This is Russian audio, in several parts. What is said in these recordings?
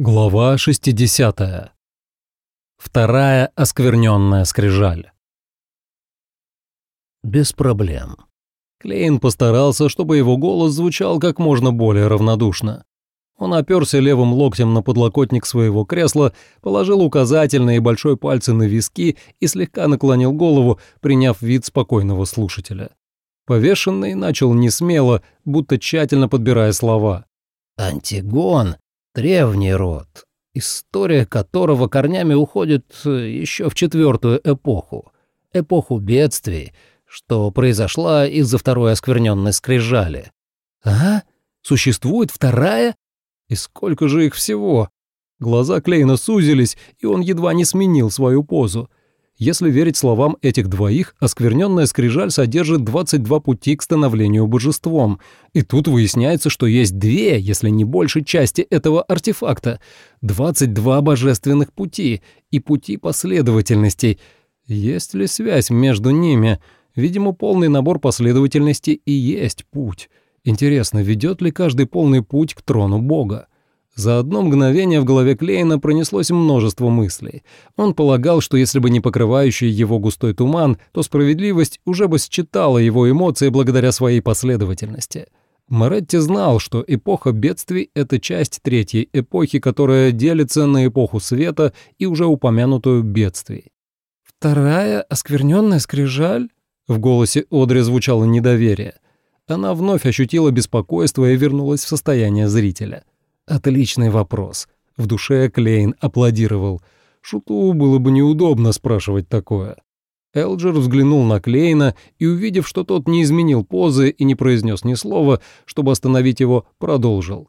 Глава 60. Вторая оскверненная скрижаль. Без проблем. Клейн постарался, чтобы его голос звучал как можно более равнодушно. Он оперся левым локтем на подлокотник своего кресла, положил указательные и большой пальцы на виски и слегка наклонил голову, приняв вид спокойного слушателя. Повешенный начал несмело, будто тщательно подбирая слова. «Антигон древний род, история которого корнями уходит э, еще в четвертую эпоху, эпоху бедствий, что произошла из-за второй оскверненной скрижали. А? Существует вторая? И сколько же их всего? Глаза Клейна сузились, и он едва не сменил свою позу. Если верить словам этих двоих, оскверненная скрижаль содержит 22 пути к становлению божеством. И тут выясняется, что есть две, если не больше части этого артефакта. 22 божественных пути и пути последовательностей. Есть ли связь между ними? Видимо, полный набор последовательностей и есть путь. Интересно, ведет ли каждый полный путь к трону Бога? За одно мгновение в голове Клейна пронеслось множество мыслей. Он полагал, что если бы не покрывающий его густой туман, то справедливость уже бы считала его эмоции благодаря своей последовательности. Моретти знал, что эпоха бедствий — это часть третьей эпохи, которая делится на эпоху света и уже упомянутую бедствий. «Вторая оскверненная скрижаль?» В голосе Одри звучало недоверие. Она вновь ощутила беспокойство и вернулась в состояние зрителя. Отличный вопрос. В душе Клейн аплодировал. Шуту было бы неудобно спрашивать такое. Элджер взглянул на Клейна и, увидев, что тот не изменил позы и не произнес ни слова, чтобы остановить его, продолжил.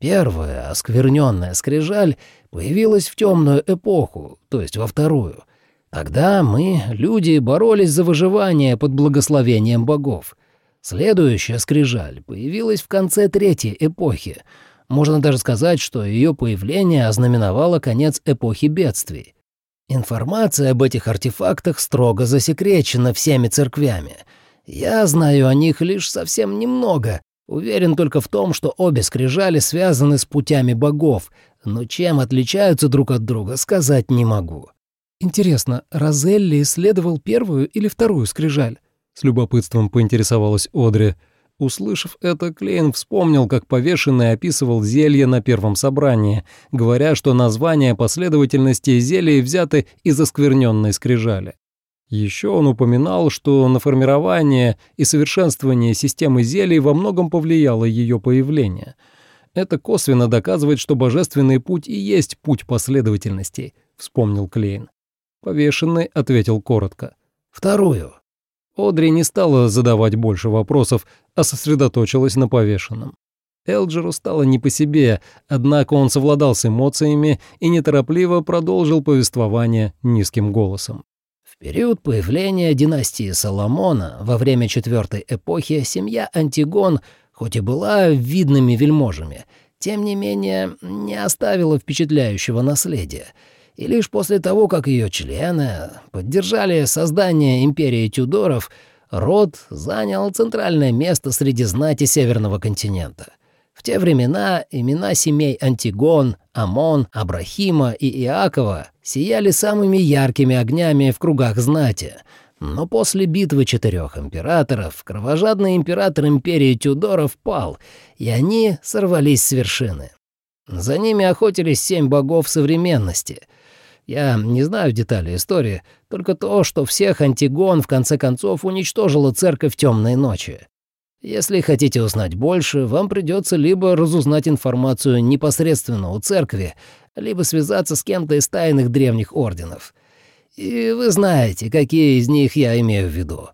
Первая оскверненная скрижаль появилась в темную эпоху, то есть во вторую. Тогда мы, люди, боролись за выживание под благословением богов. Следующая скрижаль появилась в конце третьей эпохи — можно даже сказать, что ее появление ознаменовало конец эпохи бедствий. Информация об этих артефактах строго засекречена всеми церквями. Я знаю о них лишь совсем немного. Уверен только в том, что обе скрижали связаны с путями богов, но чем отличаются друг от друга, сказать не могу. Интересно, Розелли исследовал первую или вторую скрижаль? С любопытством поинтересовалась Одри. Услышав это, Клейн вспомнил, как повешенный описывал зелье на первом собрании, говоря, что названия последовательности зелий взяты из оскверненной скрижали. Еще он упоминал, что на формирование и совершенствование системы зелий во многом повлияло ее появление. Это косвенно доказывает, что божественный путь и есть путь последовательностей, вспомнил Клейн. Повешенный ответил коротко. «Вторую». Одри не стала задавать больше вопросов, а сосредоточилась на повешенном. Элджеру стало не по себе, однако он совладал с эмоциями и неторопливо продолжил повествование низким голосом. В период появления династии Соломона во время четвертой эпохи семья Антигон, хоть и была видными вельможами, тем не менее не оставила впечатляющего наследия — и лишь после того, как ее члены поддержали создание империи Тюдоров, род занял центральное место среди знати Северного континента. В те времена имена семей Антигон, Амон, Абрахима и Иакова сияли самыми яркими огнями в кругах знати, но после битвы четырех императоров кровожадный император империи Тюдоров пал, и они сорвались с вершины. За ними охотились семь богов современности — я не знаю деталей истории, только то, что всех Антигон в конце концов уничтожила церковь темной ночи. Если хотите узнать больше, вам придется либо разузнать информацию непосредственно у церкви, либо связаться с кем-то из тайных древних орденов. И вы знаете, какие из них я имею в виду.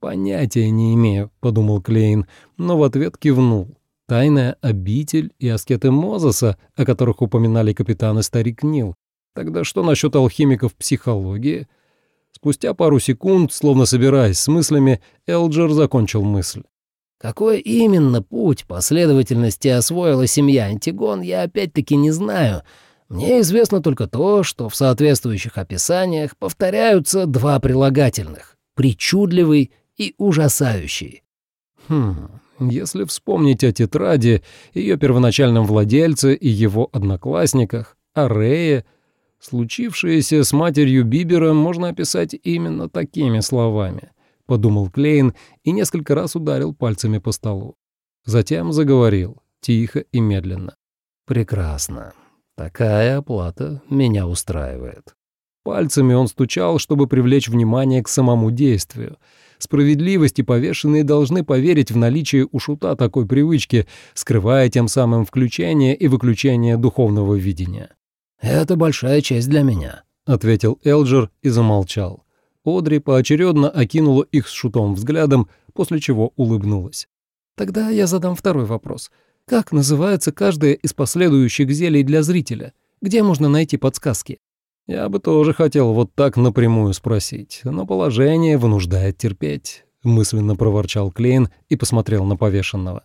«Понятия не имею», — подумал Клейн, но в ответ кивнул. Тайная обитель и аскеты Мозеса, о которых упоминали капитан и старик Нил, Тогда что насчет алхимиков психологии? Спустя пару секунд, словно собираясь с мыслями, Элджер закончил мысль. Какой именно путь последовательности освоила семья Антигон, я опять-таки не знаю. Мне известно только то, что в соответствующих описаниях повторяются два прилагательных — причудливый и ужасающий. Хм, Если вспомнить о тетради, ее первоначальном владельце и его одноклассниках, о Рее, случившееся с матерью Бибера можно описать именно такими словами, подумал Клейн и несколько раз ударил пальцами по столу. Затем заговорил, тихо и медленно. «Прекрасно. Такая оплата меня устраивает». Пальцами он стучал, чтобы привлечь внимание к самому действию — Справедливости повешенные должны поверить в наличие у шута такой привычки, скрывая тем самым включение и выключение духовного видения. «Это большая честь для меня», — ответил Элджер и замолчал. Одри поочередно окинула их с шутом взглядом, после чего улыбнулась. «Тогда я задам второй вопрос. Как называется каждое из последующих зелий для зрителя? Где можно найти подсказки?» Я бы тоже хотел вот так напрямую спросить, но положение вынуждает терпеть, мысленно проворчал Клейн и посмотрел на повешенного.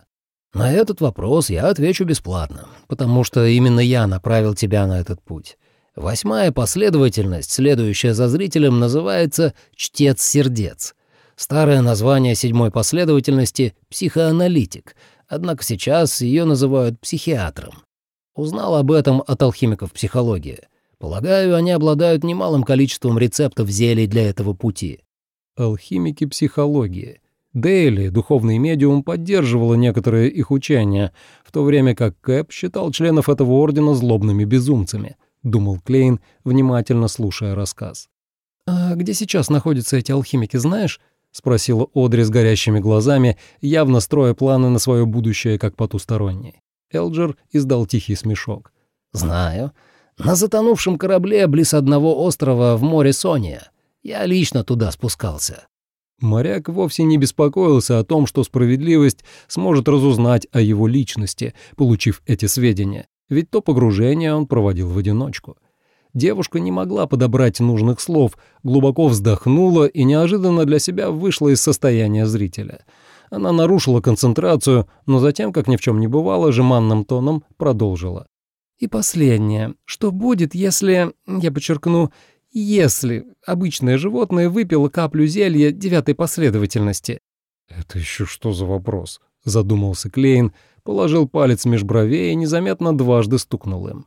На этот вопрос я отвечу бесплатно, потому что именно я направил тебя на этот путь. Восьмая последовательность, следующая за зрителем, называется «Чтец сердец». Старое название седьмой последовательности — «Психоаналитик», однако сейчас ее называют психиатром. Узнал об этом от алхимиков психологии. Полагаю, они обладают немалым количеством рецептов зелий для этого пути. Алхимики психологии. Дейли, духовный медиум, поддерживала некоторые их учения, в то время как Кэп считал членов этого ордена злобными безумцами, думал Клейн, внимательно слушая рассказ. «А где сейчас находятся эти алхимики, знаешь?» — спросила Одри с горящими глазами, явно строя планы на свое будущее как потусторонний. Элджер издал тихий смешок. «Знаю на затонувшем корабле близ одного острова в море Сония. Я лично туда спускался». Моряк вовсе не беспокоился о том, что справедливость сможет разузнать о его личности, получив эти сведения, ведь то погружение он проводил в одиночку. Девушка не могла подобрать нужных слов, глубоко вздохнула и неожиданно для себя вышла из состояния зрителя. Она нарушила концентрацию, но затем, как ни в чем не бывало, жеманным тоном продолжила. И последнее. Что будет, если, я подчеркну, если обычное животное выпило каплю зелья девятой последовательности? «Это еще что за вопрос?» — задумался Клейн, положил палец меж бровей и незаметно дважды стукнул им.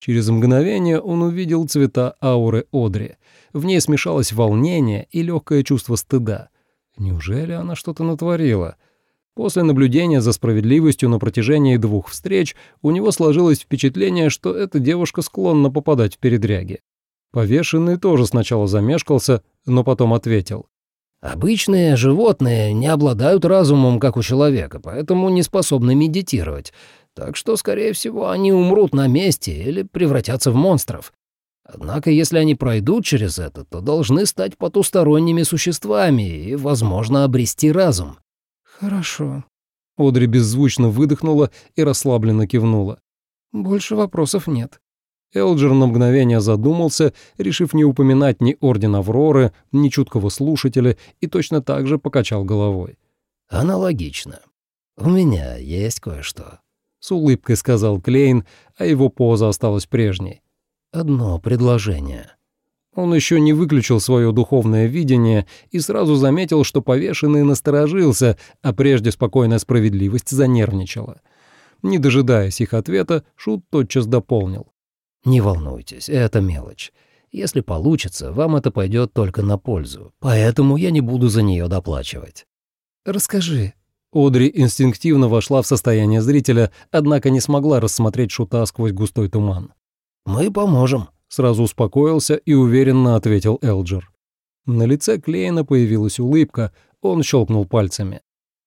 Через мгновение он увидел цвета ауры Одри. В ней смешалось волнение и легкое чувство стыда. Неужели она что-то натворила? После наблюдения за справедливостью на протяжении двух встреч у него сложилось впечатление, что эта девушка склонна попадать в передряги. Повешенный тоже сначала замешкался, но потом ответил. «Обычные животные не обладают разумом, как у человека, поэтому не способны медитировать. Так что, скорее всего, они умрут на месте или превратятся в монстров. Однако, если они пройдут через это, то должны стать потусторонними существами и, возможно, обрести разум. «Хорошо». Одри беззвучно выдохнула и расслабленно кивнула. «Больше вопросов нет». Элджер на мгновение задумался, решив не упоминать ни Орден Авроры, ни чуткого слушателя, и точно так же покачал головой. «Аналогично. У меня есть кое-что», — с улыбкой сказал Клейн, а его поза осталась прежней. «Одно предложение». Он еще не выключил свое духовное видение и сразу заметил, что повешенный насторожился, а прежде спокойная справедливость занервничала. Не дожидаясь их ответа, Шут тотчас дополнил. «Не волнуйтесь, это мелочь. Если получится, вам это пойдет только на пользу, поэтому я не буду за нее доплачивать». «Расскажи». Одри инстинктивно вошла в состояние зрителя, однако не смогла рассмотреть Шута сквозь густой туман. «Мы поможем», Сразу успокоился и уверенно ответил Элджер. На лице Клейна появилась улыбка, он щелкнул пальцами.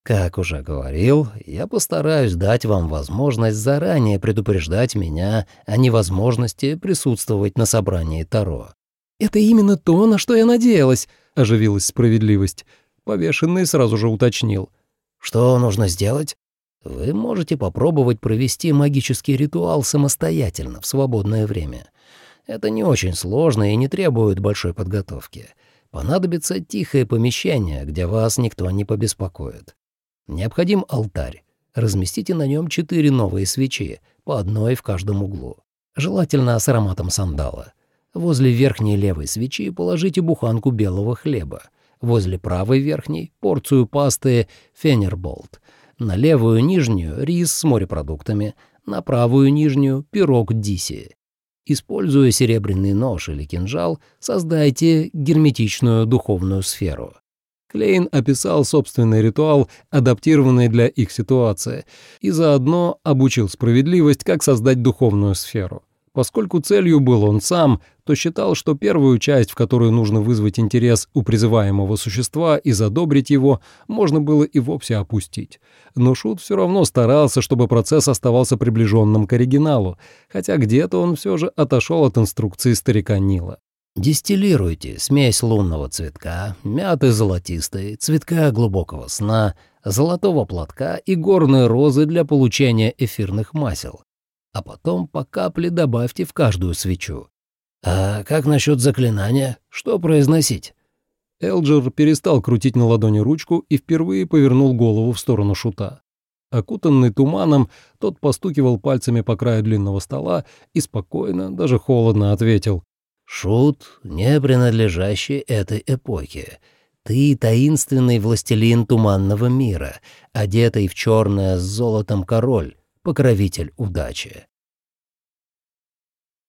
«Как уже говорил, я постараюсь дать вам возможность заранее предупреждать меня о невозможности присутствовать на собрании Таро». «Это именно то, на что я надеялась», — оживилась справедливость. Повешенный сразу же уточнил. «Что нужно сделать?» «Вы можете попробовать провести магический ритуал самостоятельно в свободное время. Это не очень сложно и не требует большой подготовки. Понадобится тихое помещение, где вас никто не побеспокоит. Необходим алтарь. Разместите на нем четыре новые свечи, по одной в каждом углу. Желательно с ароматом сандала. Возле верхней левой свечи положите буханку белого хлеба. Возле правой верхней — порцию пасты фенерболт. на левую нижнюю — рис с морепродуктами, на правую нижнюю — пирог диси. Используя серебряный нож или кинжал, создайте герметичную духовную сферу. Клейн описал собственный ритуал, адаптированный для их ситуации, и заодно обучил справедливость, как создать духовную сферу. Поскольку целью был он сам, то считал, что первую часть, в которую нужно вызвать интерес у призываемого существа и задобрить его, можно было и вовсе опустить. Но Шут все равно старался, чтобы процесс оставался приближенным к оригиналу, хотя где-то он все же отошел от инструкции старика Нила. Дистиллируйте смесь лунного цветка, мяты золотистой, цветка глубокого сна, золотого платка и горной розы для получения эфирных масел а потом по капле добавьте в каждую свечу. А как насчет заклинания? Что произносить? Элджер перестал крутить на ладони ручку и впервые повернул голову в сторону шута. Окутанный туманом, тот постукивал пальцами по краю длинного стола и спокойно, даже холодно ответил. «Шут, не принадлежащий этой эпохе. Ты таинственный властелин туманного мира, одетый в черное с золотом король, покровитель удачи.